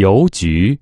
邮局。